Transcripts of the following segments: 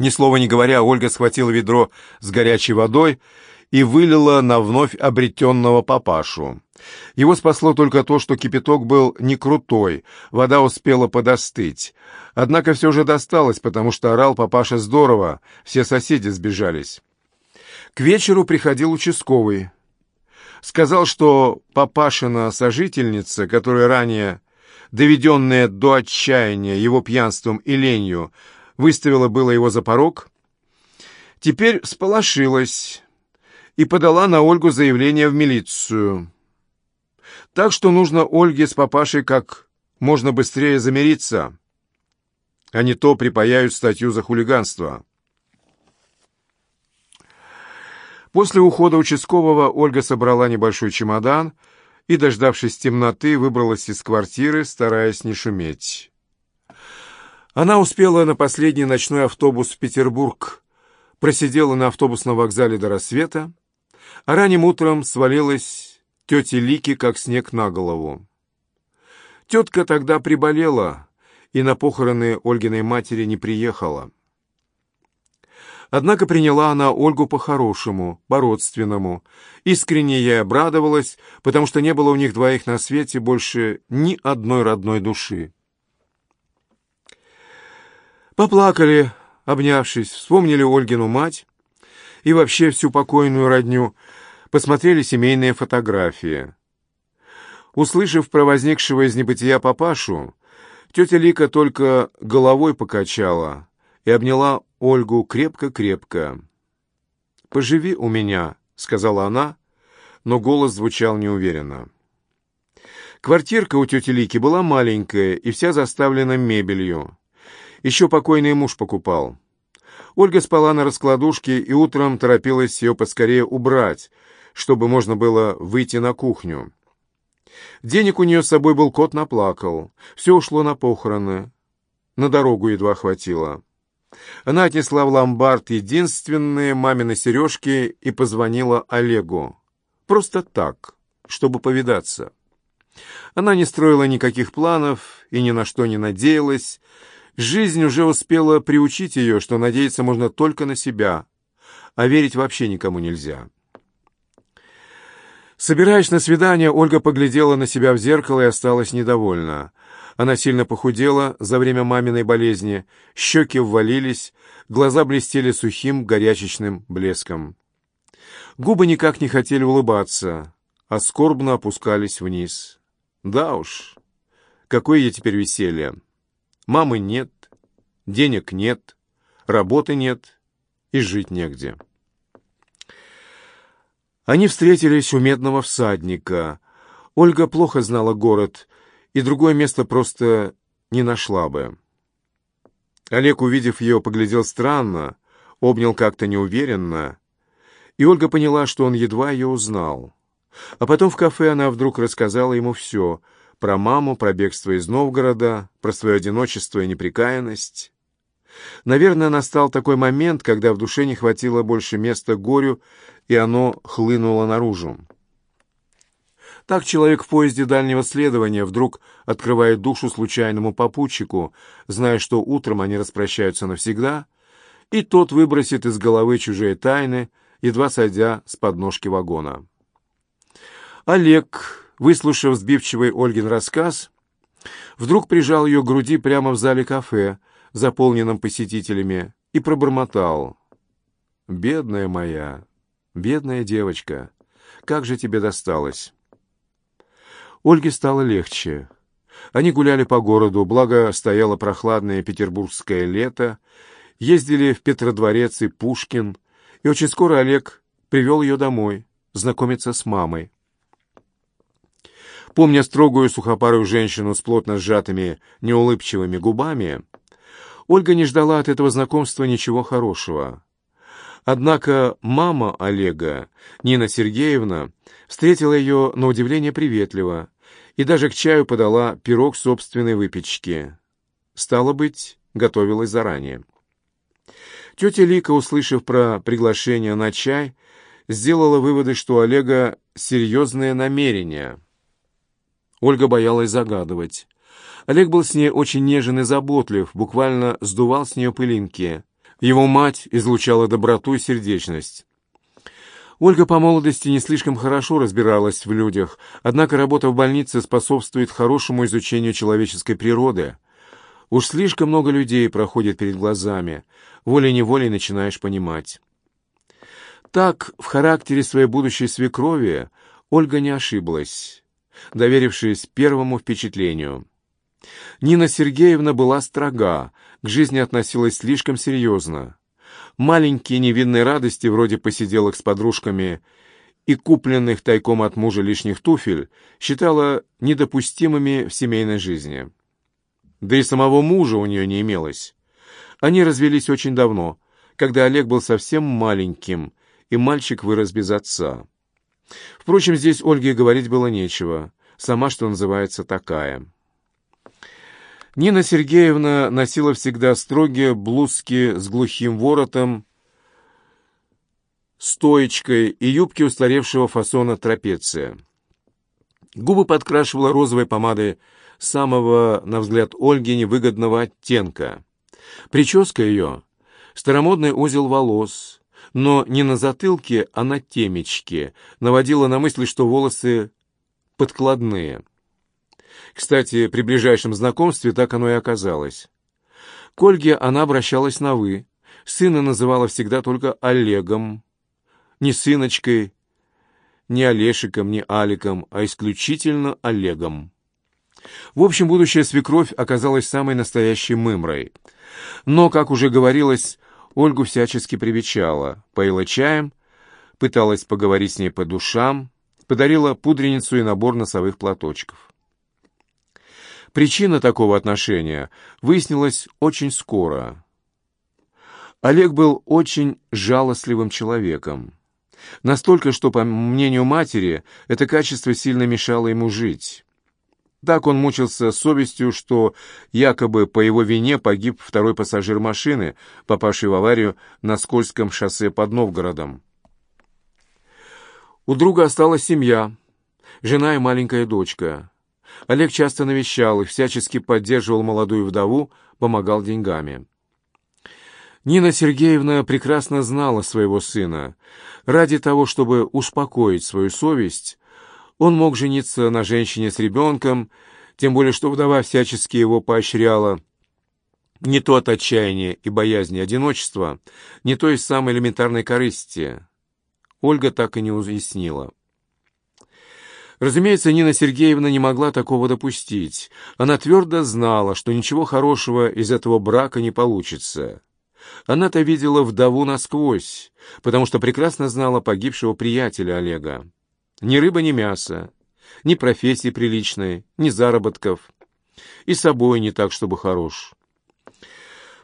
Ни слова не говоря, Ольга схватила ведро с горячей водой и вылила на вновь обретенного папашу. Его спасло только то, что кипяток был не крутой, вода успела подостыть. Однако все же досталось, потому что орал папаша здорово, все соседи сбежались. К вечеру приходил участковый. Сказал, что папашина сожительница, которая ранее, доведенная до отчаяния его пьянством и ленью, выставила было его за порог, теперь сполошилась и подала на Ольгу заявление в милицию. Так что нужно Ольге с папашей как можно быстрее замириться, а не то припаяют статью за хулиганство. После ухода участкового Ольга собрала небольшой чемодан и, дождавшись темноты, выбралась из квартиры, стараясь не шуметь. Она успела на последний ночной автобус в Петербург, просидела на автобусном вокзале до рассвета, а ранним утром свалилась тете Лики, как снег на голову. Тетка тогда приболела и на похороны Ольгиной матери не приехала. Однако приняла она Ольгу по-хорошему, по-родственному. Искренне ей обрадовалась, потому что не было у них двоих на свете больше ни одной родной души. Поплакали, обнявшись, вспомнили Ольгину мать и вообще всю покойную родню, посмотрели семейные фотографии. Услышав про возникшего из небытия папашу, тетя Лика только головой покачала и обняла Ольгу крепко-крепко. «Поживи у меня», — сказала она, но голос звучал неуверенно. Квартирка у тети Лики была маленькая и вся заставлена мебелью. Еще покойный муж покупал. Ольга спала на раскладушке и утром торопилась ее поскорее убрать, чтобы можно было выйти на кухню. Денег у нее с собой был кот наплакал. Все ушло на похороны. На дорогу едва хватило. Она отнесла в ломбард единственные мамины сережки и позвонила Олегу. Просто так, чтобы повидаться. Она не строила никаких планов и ни на что не надеялась, Жизнь уже успела приучить ее, что надеяться можно только на себя, а верить вообще никому нельзя. Собираясь на свидание, Ольга поглядела на себя в зеркало и осталась недовольна. Она сильно похудела за время маминой болезни, щеки ввалились, глаза блестели сухим горячечным блеском. Губы никак не хотели улыбаться, а скорбно опускались вниз. Да уж, какое ей теперь веселье! Мамы нет, денег нет, работы нет и жить негде. Они встретились у медного всадника. Ольга плохо знала город, и другое место просто не нашла бы. Олег, увидев ее, поглядел странно, обнял как-то неуверенно, и Ольга поняла, что он едва ее узнал. А потом в кафе она вдруг рассказала ему все — про маму, про бегство из Новгорода, про свое одиночество и неприкаянность. Наверное, настал такой момент, когда в душе не хватило больше места горю, и оно хлынуло наружу. Так человек в поезде дальнего следования вдруг открывает душу случайному попутчику, зная, что утром они распрощаются навсегда, и тот выбросит из головы чужие тайны, едва сойдя с подножки вагона. Олег выслушав сбивчивый Ольгин рассказ, вдруг прижал ее к груди прямо в зале кафе, заполненном посетителями, и пробормотал. «Бедная моя, бедная девочка, как же тебе досталось?» Ольге стало легче. Они гуляли по городу, благо стояло прохладное петербургское лето, ездили в Петродворец и Пушкин, и очень скоро Олег привел ее домой, знакомиться с мамой. Помня строгую сухопарую женщину с плотно сжатыми, неулыбчивыми губами, Ольга не ждала от этого знакомства ничего хорошего. Однако мама Олега, Нина Сергеевна, встретила ее на удивление приветливо и даже к чаю подала пирог собственной выпечки. Стало быть, готовилась заранее. Тетя Лика, услышав про приглашение на чай, сделала выводы, что у Олега серьезные намерения — Ольга боялась загадывать. Олег был с ней очень нежен и заботлив, буквально сдувал с нее пылинки. Его мать излучала доброту и сердечность. Ольга по молодости не слишком хорошо разбиралась в людях, однако работа в больнице способствует хорошему изучению человеческой природы. Уж слишком много людей проходит перед глазами, волей-неволей начинаешь понимать. Так, в характере своей будущей свекрови Ольга не ошиблась, доверившись первому впечатлению. Нина Сергеевна была строга, к жизни относилась слишком серьезно. Маленькие невинные радости, вроде посиделок с подружками и купленных тайком от мужа лишних туфель, считала недопустимыми в семейной жизни. Да и самого мужа у нее не имелось. Они развелись очень давно, когда Олег был совсем маленьким, и мальчик вырос без отца. Впрочем, здесь Ольге говорить было нечего. Сама, что называется, такая. Нина Сергеевна носила всегда строгие блузки с глухим воротом, стоечкой и юбки устаревшего фасона трапеция. Губы подкрашивала розовой помадой самого, на взгляд Ольги, невыгодного оттенка. Прическа ее — старомодный узел волос, но не на затылке, а на темечке, наводила на мысль, что волосы подкладные. Кстати, при ближайшем знакомстве так оно и оказалось. К Ольге она обращалась на «вы». Сына называла всегда только Олегом. Не сыночкой, не Олешиком, не Аликом, а исключительно Олегом. В общем, будущая свекровь оказалась самой настоящей мымрой. Но, как уже говорилось, Ольгу всячески привечала, поила чаем, пыталась поговорить с ней по душам, подарила пудреницу и набор носовых платочков. Причина такого отношения выяснилась очень скоро. Олег был очень жалостливым человеком. Настолько, что, по мнению матери, это качество сильно мешало ему жить. Так он мучился совестью, что якобы по его вине погиб второй пассажир машины, попавший в аварию на скользком шоссе под Новгородом. У друга осталась семья, жена и маленькая дочка. Олег часто навещал их, всячески поддерживал молодую вдову, помогал деньгами. Нина Сергеевна прекрасно знала своего сына. Ради того, чтобы успокоить свою совесть, он мог жениться на женщине с ребенком, тем более что вдова всячески его поощряла. Не то от отчаяния и боязни одиночества, не то из самой элементарной корысти. Ольга так и не уяснила. Разумеется, Нина Сергеевна не могла такого допустить. Она твердо знала, что ничего хорошего из этого брака не получится. Она-то видела вдову насквозь, потому что прекрасно знала погибшего приятеля Олега. Ни рыба, ни мясо, ни профессии приличной, ни заработков. И собой не так, чтобы хорош.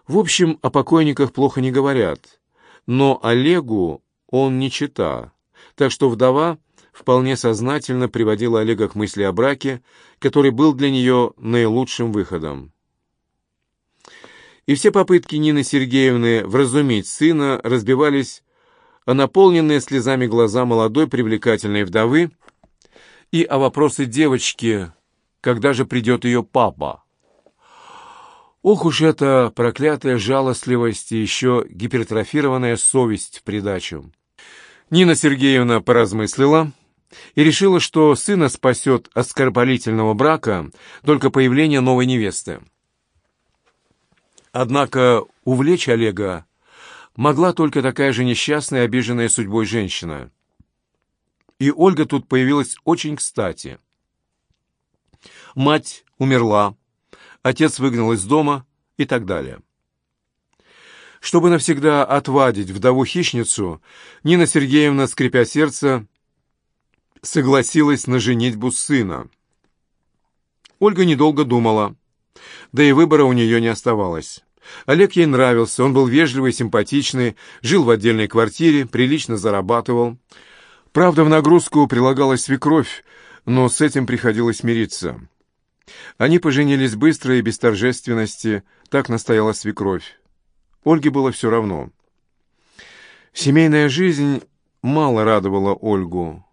В общем, о покойниках плохо не говорят. Но Олегу он не чита, так что вдова вполне сознательно приводила Олега к мысли о браке, который был для нее наилучшим выходом. И все попытки Нины Сергеевны вразумить сына разбивались о наполненные слезами глаза молодой привлекательной вдовы и о вопросы девочки, когда же придет ее папа. Ох уж эта проклятая жалостливость и еще гипертрофированная совесть в придачу. Нина Сергеевна поразмыслила и решила, что сына спасет от скоропалительного брака только появление новой невесты. Однако увлечь Олега могла только такая же несчастная, обиженная судьбой женщина. И Ольга тут появилась очень кстати. Мать умерла, отец выгнал из дома и так далее. Чтобы навсегда отвадить вдову-хищницу, Нина Сергеевна, скрипя сердце, согласилась на женитьбу сына. Ольга недолго думала, да и выбора у нее не оставалось. Олег ей нравился, он был вежливый, симпатичный, жил в отдельной квартире, прилично зарабатывал. Правда, в нагрузку прилагалась свекровь, но с этим приходилось мириться. Они поженились быстро и без торжественности, так настояла свекровь. Ольге было все равно. Семейная жизнь мало радовала Ольгу.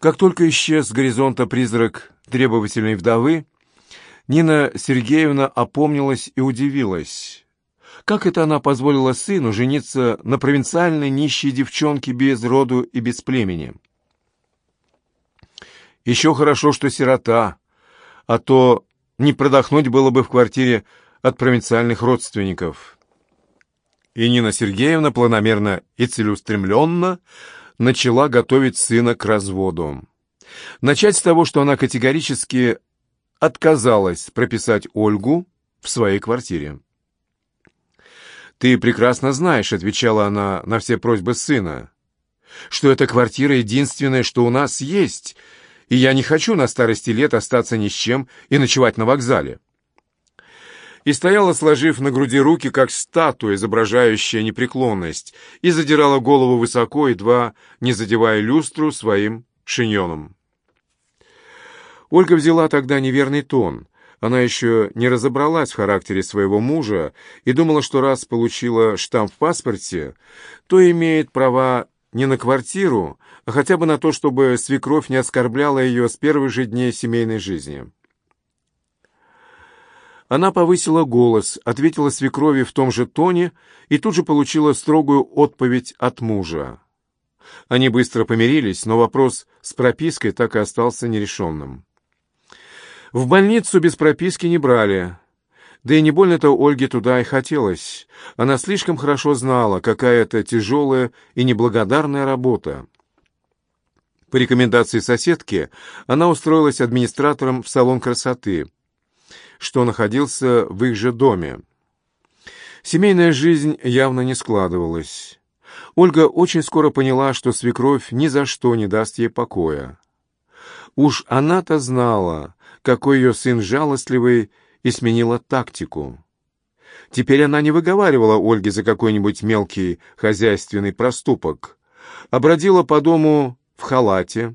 Как только исчез с горизонта призрак требовательной вдовы, Нина Сергеевна опомнилась и удивилась. Как это она позволила сыну жениться на провинциальной нищей девчонке без роду и без племени? Еще хорошо, что сирота, а то не продохнуть было бы в квартире от провинциальных родственников. И Нина Сергеевна планомерно и целеустремленно начала готовить сына к разводу. Начать с того, что она категорически отказалась прописать Ольгу в своей квартире. «Ты прекрасно знаешь», — отвечала она на все просьбы сына, «что эта квартира единственная, что у нас есть, и я не хочу на старости лет остаться ни с чем и ночевать на вокзале». И стояла, сложив на груди руки, как статуя, изображающая непреклонность, и задирала голову высоко, едва не задевая люстру своим шиньоном. Ольга взяла тогда неверный тон. Она еще не разобралась в характере своего мужа и думала, что раз получила штамп в паспорте, то имеет права не на квартиру, а хотя бы на то, чтобы свекровь не оскорбляла ее с первых же дней семейной жизни. Она повысила голос, ответила свекрови в том же тоне и тут же получила строгую отповедь от мужа. Они быстро помирились, но вопрос с пропиской так и остался нерешенным. В больницу без прописки не брали. Да и не больно-то Ольге туда и хотелось. Она слишком хорошо знала, какая это тяжелая и неблагодарная работа. По рекомендации соседки она устроилась администратором в салон красоты, что находился в их же доме. Семейная жизнь явно не складывалась. Ольга очень скоро поняла, что свекровь ни за что не даст ей покоя. Уж она-то знала, какой ее сын жалостливый, и сменила тактику. Теперь она не выговаривала Ольге за какой-нибудь мелкий хозяйственный проступок, а бродила по дому в халате,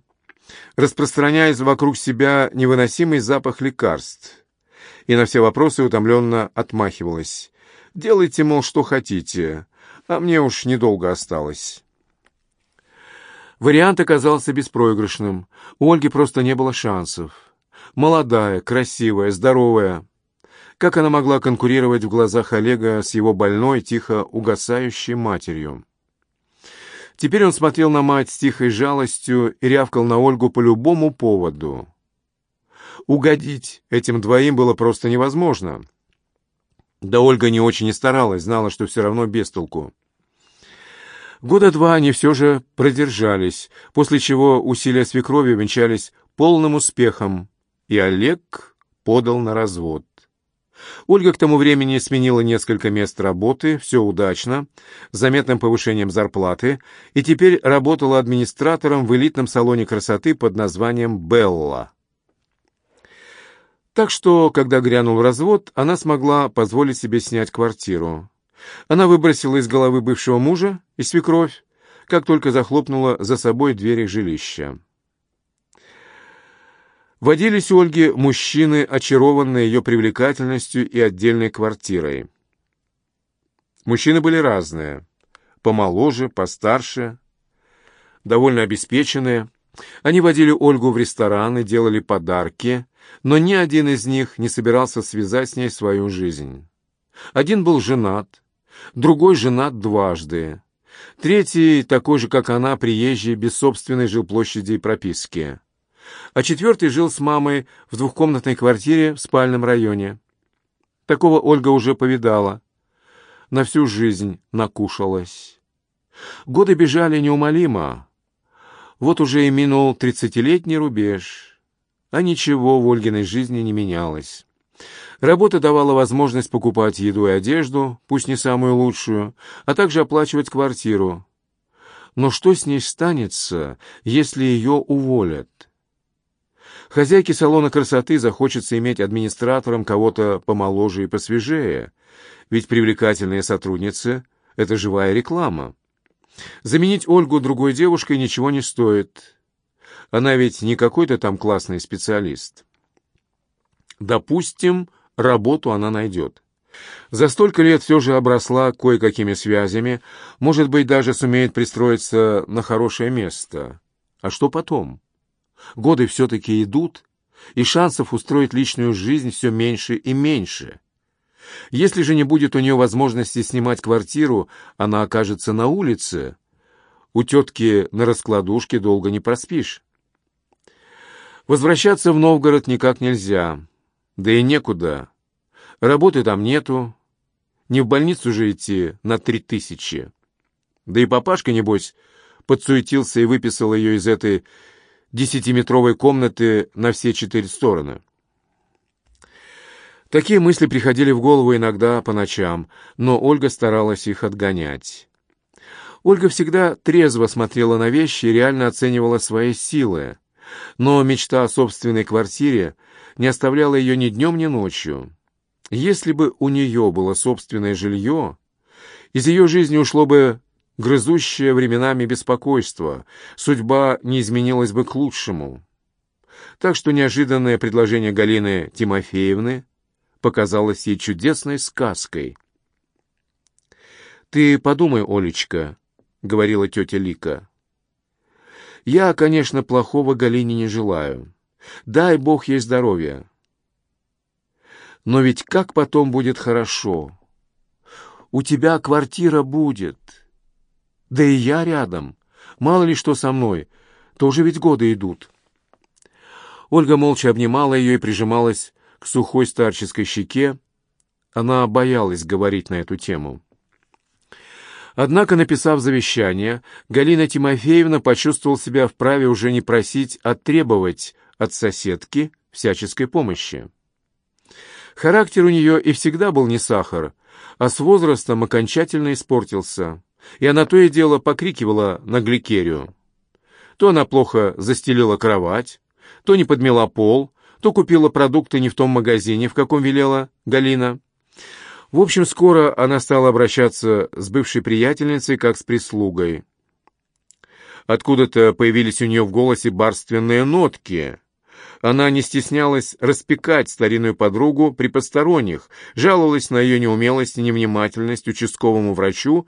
распространяя вокруг себя невыносимый запах лекарств, и на все вопросы утомленно отмахивалась. «Делайте, мол, что хотите, а мне уж недолго осталось». Вариант оказался беспроигрышным. У Ольги просто не было шансов. Молодая, красивая, здоровая. Как она могла конкурировать в глазах Олега с его больной, тихо угасающей матерью? Теперь он смотрел на мать с тихой жалостью и рявкал на Ольгу по любому поводу. Угодить этим двоим было просто невозможно. Да Ольга не очень и старалась, знала, что все равно без толку. Года два они все же продержались, после чего усилия свекрови венчались полным успехом, и Олег подал на развод. Ольга к тому времени сменила несколько мест работы, все удачно, с заметным повышением зарплаты, и теперь работала администратором в элитном салоне красоты под названием «Белла». Так что, когда грянул развод, она смогла позволить себе снять квартиру. Она выбросила из головы бывшего мужа и свекровь, как только захлопнула за собой двери жилища. Водились у Ольги мужчины, очарованные ее привлекательностью и отдельной квартирой. Мужчины были разные, помоложе, постарше, довольно обеспеченные. Они водили Ольгу в рестораны, делали подарки, но ни один из них не собирался связать с ней свою жизнь. Один был женат, другой женат дважды, третий, такой же, как она, приезжий, без собственной жилплощади и прописки а четвертый жил с мамой в двухкомнатной квартире в спальном районе. Такого Ольга уже повидала. На всю жизнь накушалась. Годы бежали неумолимо. Вот уже и минул тридцатилетний рубеж. А ничего в Ольгиной жизни не менялось. Работа давала возможность покупать еду и одежду, пусть не самую лучшую, а также оплачивать квартиру. Но что с ней станется, если ее уволят? Хозяйке салона красоты захочется иметь администратором кого-то помоложе и посвежее, ведь привлекательные сотрудницы — это живая реклама. Заменить Ольгу другой девушкой ничего не стоит. Она ведь не какой-то там классный специалист. Допустим, работу она найдет. За столько лет все же обросла кое-какими связями, может быть, даже сумеет пристроиться на хорошее место. А что потом? Годы все-таки идут, и шансов устроить личную жизнь все меньше и меньше. Если же не будет у нее возможности снимать квартиру, она окажется на улице. У тетки на раскладушке долго не проспишь. Возвращаться в Новгород никак нельзя, да и некуда. Работы там нету, не в больницу же идти на три тысячи. Да и папашка, небось, подсуетился и выписал ее из этой десятиметровой комнаты на все четыре стороны. Такие мысли приходили в голову иногда по ночам, но Ольга старалась их отгонять. Ольга всегда трезво смотрела на вещи и реально оценивала свои силы, но мечта о собственной квартире не оставляла ее ни днем, ни ночью. Если бы у нее было собственное жилье, из ее жизни ушло бы грызущее временами беспокойство, судьба не изменилась бы к лучшему. Так что неожиданное предложение Галины Тимофеевны показалось ей чудесной сказкой. «Ты подумай, Олечка», — говорила тетя Лика. «Я, конечно, плохого Галине не желаю. Дай Бог ей здоровья. Но ведь как потом будет хорошо? У тебя квартира будет». Да и я рядом. Мало ли что со мной. Тоже ведь годы идут. Ольга молча обнимала ее и прижималась к сухой старческой щеке. Она боялась говорить на эту тему. Однако, написав завещание, Галина Тимофеевна почувствовала себя вправе уже не просить, а требовать от соседки всяческой помощи. Характер у нее и всегда был не сахар, а с возрастом окончательно испортился и она то и дело покрикивала на гликерию. То она плохо застелила кровать, то не подмела пол, то купила продукты не в том магазине, в каком велела Галина. В общем, скоро она стала обращаться с бывшей приятельницей как с прислугой. Откуда-то появились у нее в голосе барственные нотки. Она не стеснялась распекать старинную подругу при посторонних, жаловалась на ее неумелость и невнимательность участковому врачу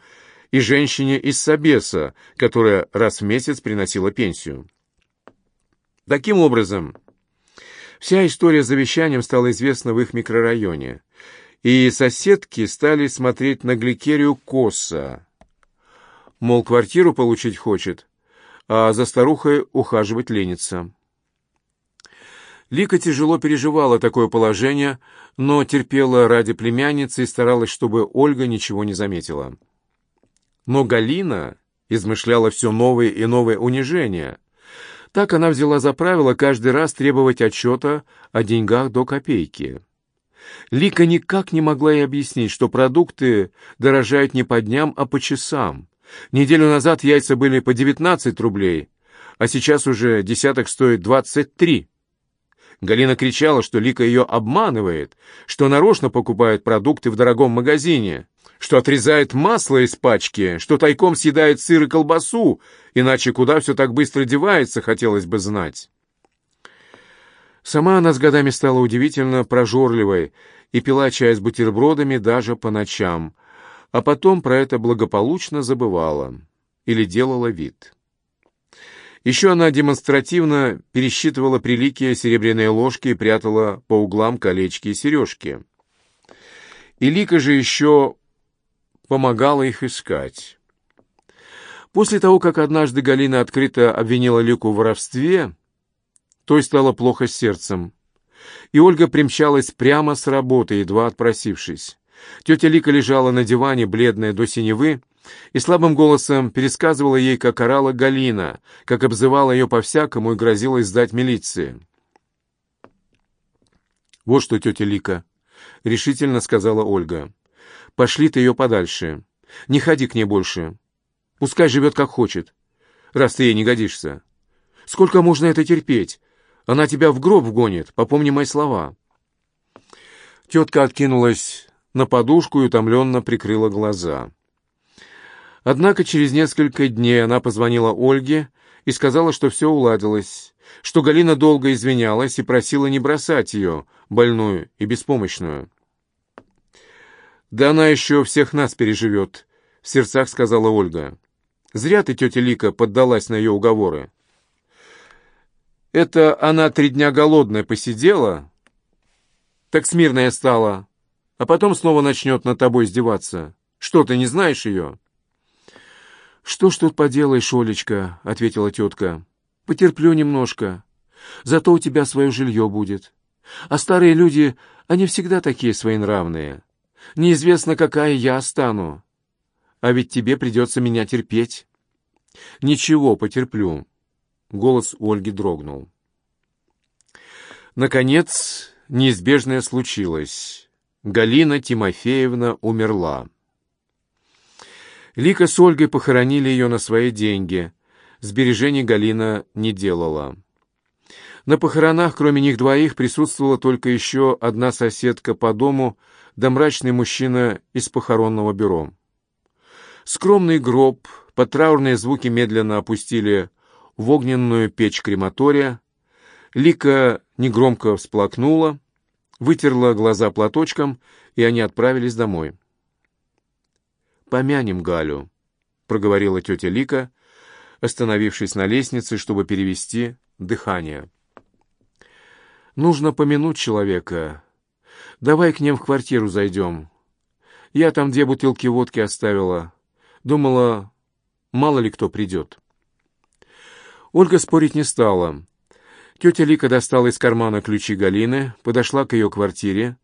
и женщине из Собеса, которая раз в месяц приносила пенсию. Таким образом, вся история с завещанием стала известна в их микрорайоне, и соседки стали смотреть на Гликерию косо. Мол, квартиру получить хочет, а за старухой ухаживать ленится. Лика тяжело переживала такое положение, но терпела ради племянницы и старалась, чтобы Ольга ничего не заметила. Но Галина измышляла все новые и новые унижения. Так она взяла за правило каждый раз требовать отчета о деньгах до копейки. Лика никак не могла ей объяснить, что продукты дорожают не по дням, а по часам. Неделю назад яйца были по 19 рублей, а сейчас уже десяток стоит 23. Галина кричала, что Лика ее обманывает, что нарочно покупает продукты в дорогом магазине что отрезает масло из пачки, что тайком съедает сыр и колбасу, иначе куда все так быстро девается, хотелось бы знать. Сама она с годами стала удивительно прожорливой и пила чай с бутербродами даже по ночам, а потом про это благополучно забывала или делала вид. Еще она демонстративно пересчитывала прилики серебряные ложки и прятала по углам колечки и сережки. И Лика же еще помогала их искать. После того, как однажды Галина открыто обвинила Лику в воровстве, той стало плохо с сердцем. И Ольга примчалась прямо с работы, едва отпросившись. Тетя Лика лежала на диване, бледная до синевы, и слабым голосом пересказывала ей, как орала Галина, как обзывала ее по-всякому и грозила сдать милиции. «Вот что, тетя Лика», — решительно сказала Ольга. Пошли ты ее подальше. Не ходи к ней больше. Пускай живет как хочет, раз ты ей не годишься. Сколько можно это терпеть? Она тебя в гроб вгонит, попомни мои слова». Тетка откинулась на подушку и утомленно прикрыла глаза. Однако через несколько дней она позвонила Ольге и сказала, что все уладилось, что Галина долго извинялась и просила не бросать ее, больную и беспомощную. «Да она еще всех нас переживет», — в сердцах сказала Ольга. «Зря ты, тетя Лика, поддалась на ее уговоры». «Это она три дня голодная посидела, так смирная стала, а потом снова начнет над тобой издеваться. Что, ты не знаешь ее?» «Что ж тут поделаешь, Олечка?» — ответила тетка. «Потерплю немножко. Зато у тебя свое жилье будет. А старые люди, они всегда такие своенравные. Неизвестно, какая я стану. А ведь тебе придется меня терпеть». «Ничего, потерплю». Голос Ольги дрогнул. Наконец, неизбежное случилось. Галина Тимофеевна умерла. Лика с Ольгой похоронили ее на свои деньги. Сбережений Галина не делала. На похоронах, кроме них двоих, присутствовала только еще одна соседка по дому, да мрачный мужчина из похоронного бюро. Скромный гроб, под траурные звуки медленно опустили в огненную печь крематория. Лика негромко всплакнула, вытерла глаза платочком, и они отправились домой. «Помянем Галю», — проговорила тетя Лика, остановившись на лестнице, чтобы перевести дыхание. «Нужно помянуть человека. Давай к ним в квартиру зайдем. Я там две бутылки водки оставила. Думала, мало ли кто придет». Ольга спорить не стала. Тетя Лика достала из кармана ключи Галины, подошла к ее квартире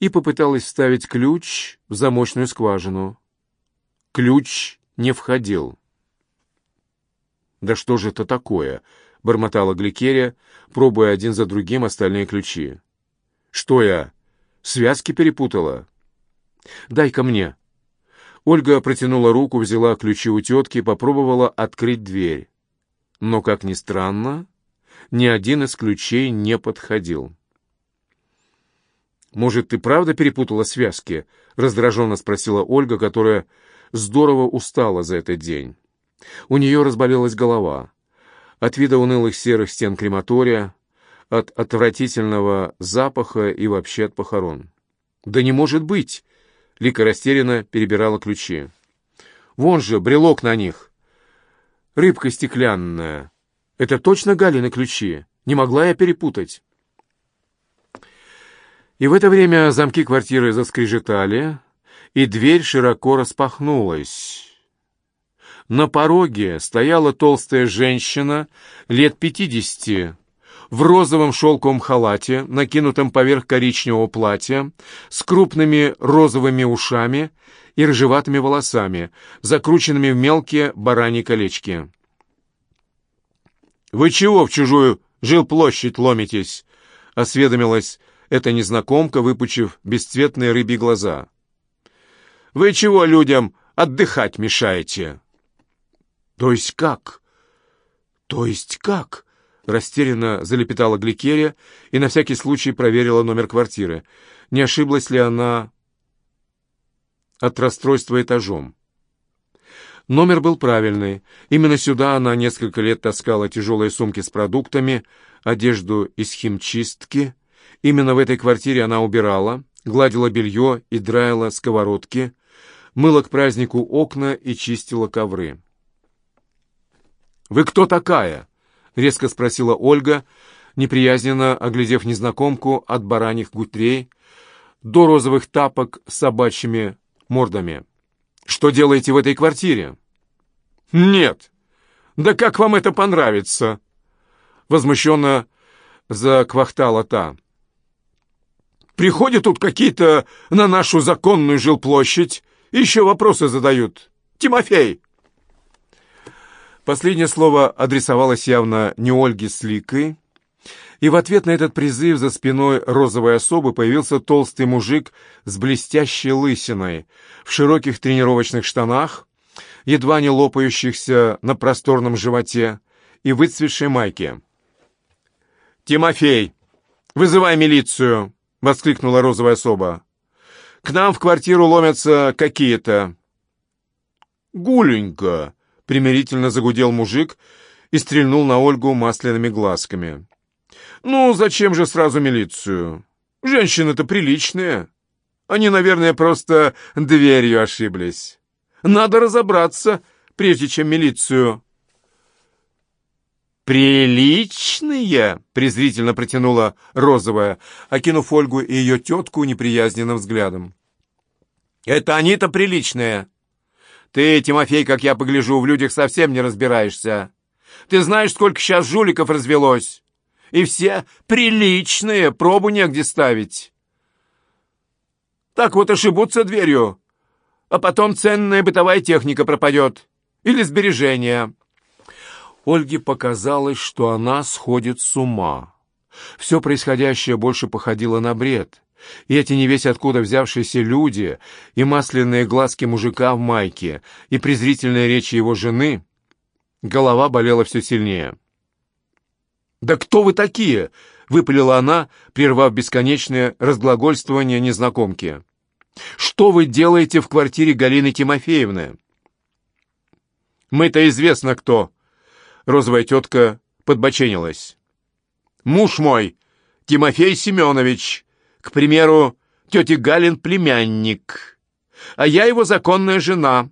и попыталась вставить ключ в замочную скважину. Ключ не входил. «Да что же это такое?» — бормотала Гликерия, пробуя один за другим остальные ключи. «Что я, связки перепутала?» «Дай-ка мне». Ольга протянула руку, взяла ключи у тетки и попробовала открыть дверь. Но, как ни странно, ни один из ключей не подходил. «Может, ты правда перепутала связки?» — раздраженно спросила Ольга, которая здорово устала за этот день. У нее разболелась голова. От вида унылых серых стен крематория, от отвратительного запаха и вообще от похорон. «Да не может быть!» — Лика растерянно перебирала ключи. «Вон же, брелок на них. Рыбка стеклянная. Это точно Галины ключи? Не могла я перепутать?» И в это время замки квартиры заскрежетали, и дверь широко распахнулась. На пороге стояла толстая женщина лет пятидесяти, в розовом шелковом халате, накинутом поверх коричневого платья, с крупными розовыми ушами и рыжеватыми волосами, закрученными в мелкие бараньи колечки. «Вы чего в чужую жилплощадь ломитесь?» — осведомилась эта незнакомка, выпучив бесцветные рыбьи глаза. Вы чего людям отдыхать мешаете?» «То есть как? То есть как?» Растерянно залепетала Гликерия и на всякий случай проверила номер квартиры. Не ошиблась ли она от расстройства этажом? Номер был правильный. Именно сюда она несколько лет таскала тяжелые сумки с продуктами, одежду из химчистки. Именно в этой квартире она убирала, гладила белье и драила сковородки, мыла к празднику окна и чистила ковры. «Вы кто такая?» — резко спросила Ольга, неприязненно оглядев незнакомку от бараньих гутрей до розовых тапок с собачьими мордами. «Что делаете в этой квартире?» «Нет! Да как вам это понравится?» Возмущенно заквахтала та. Приходят тут какие-то на нашу законную жилплощадь, еще вопросы задают. Тимофей!» Последнее слово адресовалось явно не Ольге с Ликой, и в ответ на этот призыв за спиной розовой особы появился толстый мужик с блестящей лысиной, в широких тренировочных штанах, едва не лопающихся на просторном животе и выцветшей майке. «Тимофей, вызывай милицию!» — воскликнула розовая особа. «К нам в квартиру ломятся какие-то». «Гуленька!» — примирительно загудел мужик и стрельнул на Ольгу масляными глазками. «Ну, зачем же сразу милицию? Женщины-то приличные. Они, наверное, просто дверью ошиблись. Надо разобраться, прежде чем милицию...» «Приличные!» — презрительно протянула розовая, окинув Ольгу и ее тетку неприязненным взглядом. Это они-то приличные. Ты, Тимофей, как я погляжу, в людях совсем не разбираешься. Ты знаешь, сколько сейчас жуликов развелось? И все приличные, пробу негде ставить. Так вот ошибутся дверью, а потом ценная бытовая техника пропадет. Или сбережения. Ольге показалось, что она сходит с ума. Все происходящее больше походило на бред. И эти не весь откуда взявшиеся люди, и масляные глазки мужика в майке, и презрительные речи его жены, голова болела все сильнее. «Да кто вы такие?» — выпалила она, прервав бесконечное разглагольствование незнакомки. «Что вы делаете в квартире Галины Тимофеевны?» «Мы-то известно кто!» — розовая тетка подбоченилась. «Муж мой, Тимофей Семенович, к примеру, тети Галин племянник, а я его законная жена,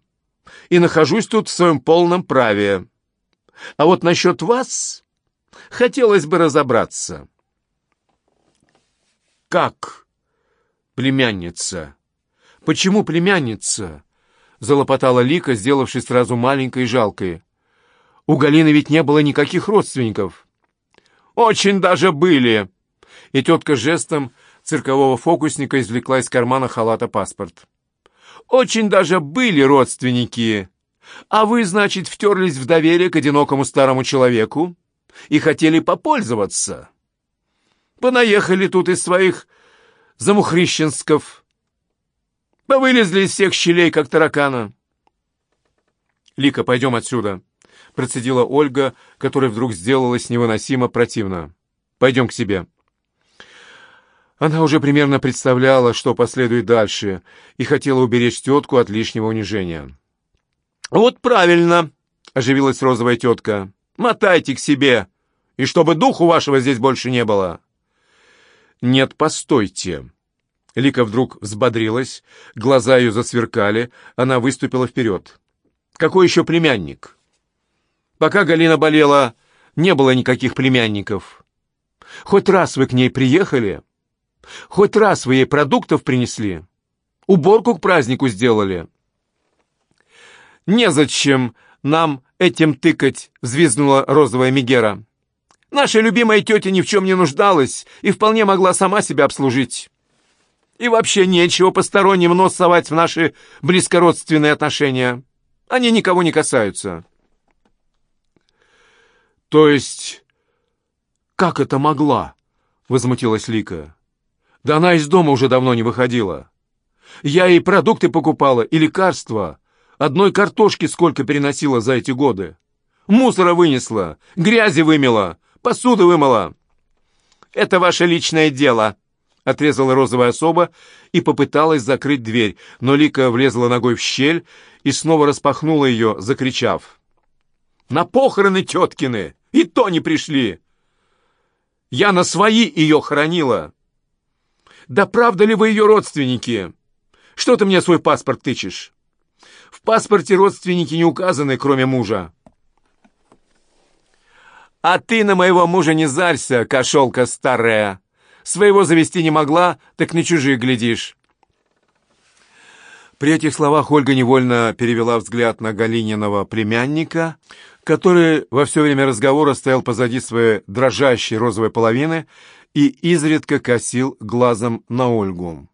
и нахожусь тут в своем полном праве. А вот насчет вас хотелось бы разобраться. Как племянница? Почему племянница? Залопотала Лика, сделавшись сразу маленькой и жалкой. У Галины ведь не было никаких родственников. Очень даже были. И тетка жестом циркового фокусника извлекла из кармана халата паспорт. «Очень даже были родственники. А вы, значит, втерлись в доверие к одинокому старому человеку и хотели попользоваться. Понаехали тут из своих замухрищенсков. Повылезли из всех щелей, как таракана». «Лика, пойдем отсюда», — процедила Ольга, которая вдруг сделалась невыносимо противно. «Пойдем к себе». Она уже примерно представляла, что последует дальше, и хотела уберечь тетку от лишнего унижения. «Вот правильно!» — оживилась розовая тетка. «Мотайте к себе, и чтобы духу вашего здесь больше не было!» «Нет, постойте!» Лика вдруг взбодрилась, глаза ее засверкали, она выступила вперед. «Какой еще племянник?» «Пока Галина болела, не было никаких племянников. Хоть раз вы к ней приехали?» Хоть раз вы ей продуктов принесли? Уборку к празднику сделали?» «Незачем нам этим тыкать», — взвизгнула розовая Мегера. «Наша любимая тетя ни в чем не нуждалась и вполне могла сама себя обслужить. И вообще нечего посторонним нос совать в наши близкородственные отношения. Они никого не касаются». «То есть, как это могла?» — возмутилась Лика. Да она из дома уже давно не выходила. Я ей продукты покупала и лекарства. Одной картошки сколько переносила за эти годы. Мусора вынесла, грязи вымела, посуду вымыла. «Это ваше личное дело», — отрезала розовая особа и попыталась закрыть дверь, но Лика влезла ногой в щель и снова распахнула ее, закричав. «На похороны теткины! И то не пришли! Я на свои ее хоронила!» Да правда ли вы ее родственники? Что ты мне свой паспорт тычешь? В паспорте родственники не указаны, кроме мужа. А ты на моего мужа не зарься, кошелка старая. Своего завести не могла, так на чужих глядишь. При этих словах Ольга невольно перевела взгляд на Галининого племянника, который во все время разговора стоял позади своей дрожащей розовой половины и изредка косил глазом на Ольгу.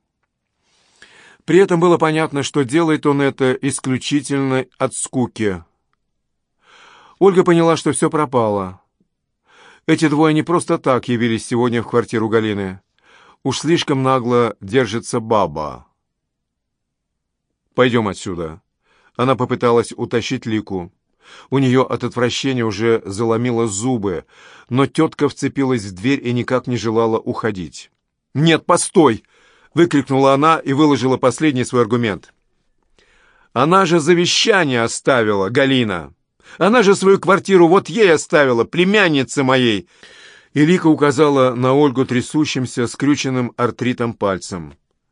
При этом было понятно, что делает он это исключительно от скуки. Ольга поняла, что все пропало. Эти двое не просто так явились сегодня в квартиру Галины. Уж слишком нагло держится баба. «Пойдем отсюда». Она попыталась утащить Лику. У нее от отвращения уже заломило зубы, но тетка вцепилась в дверь и никак не желала уходить. «Нет, постой!» — выкрикнула она и выложила последний свой аргумент. «Она же завещание оставила, Галина! Она же свою квартиру вот ей оставила, племяннице моей!» И Лика указала на Ольгу трясущимся, скрюченным артритом пальцем.